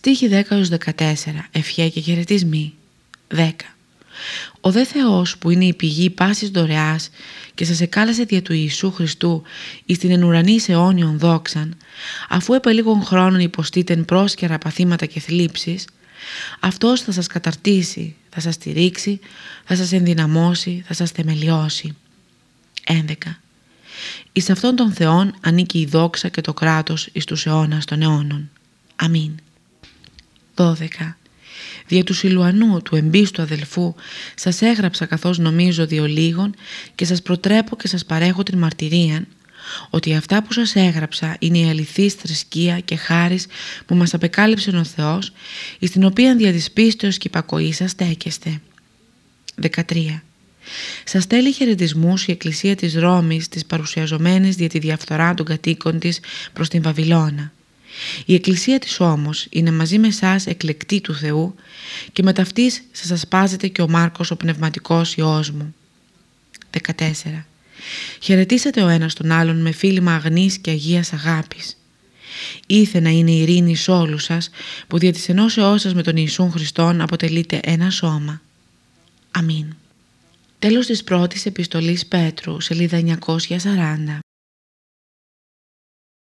Στίχη 10-14 Ευχέ και χαιρετισμοί 10 ο δε Θεός που είναι η πηγή πάσης δωρεάς και σας εκάλεσε δια του Ιησού Χριστού εις την ενουρανή σε αιώνιον δόξαν, αφού επ' λίγων χρόνων υποστήτεν πρόσκαιρα παθήματα και θλίψεις, αυτός θα σας καταρτήσει, θα σας στηρίξει, θα σας ενδυναμώσει, θα σας θεμελιώσει. 11. Εις αυτόν τον Θεόν ανήκει η δόξα και το κράτος εις τους αιώνας των αιώνων. Αμήν. 12. Δια του Σιλουανού, του εμπίστου αδελφού, σας έγραψα καθώς νομίζω λίγων και σας προτρέπω και σας παρέχω την μαρτυρία ότι αυτά που σας έγραψα είναι η αληθής θρησκεία και χάρις που μας απεκάλυψε ο Θεός, εις την οποία δια της πίστεως και υπακοή σας στέκεστε. 13. Σας στέλνει χαιρετισμούς η Εκκλησία της Ρώμης της παρουσιαζομένης δια τη διαφθορά των κατοίκων της προς την Βαβυλώνα. Η Εκκλησία της όμως είναι μαζί με εσάς εκλεκτή του Θεού και με ταυτής σας ασπάζεται και ο Μάρκος ο πνευματικός Υιός μου. 14. Χαιρετήσατε ο ένας τον άλλον με φίλημα αγνής και αγίας αγάπης. Ήθε να είναι η ειρήνη σε όλους σας που δια της ενώσεώς σας με τον Ιησούν Χριστόν αποτελείτε ένα σώμα. Αμήν. Τέλος της πρώτης επιστολής Πέτρου, σελίδα 940.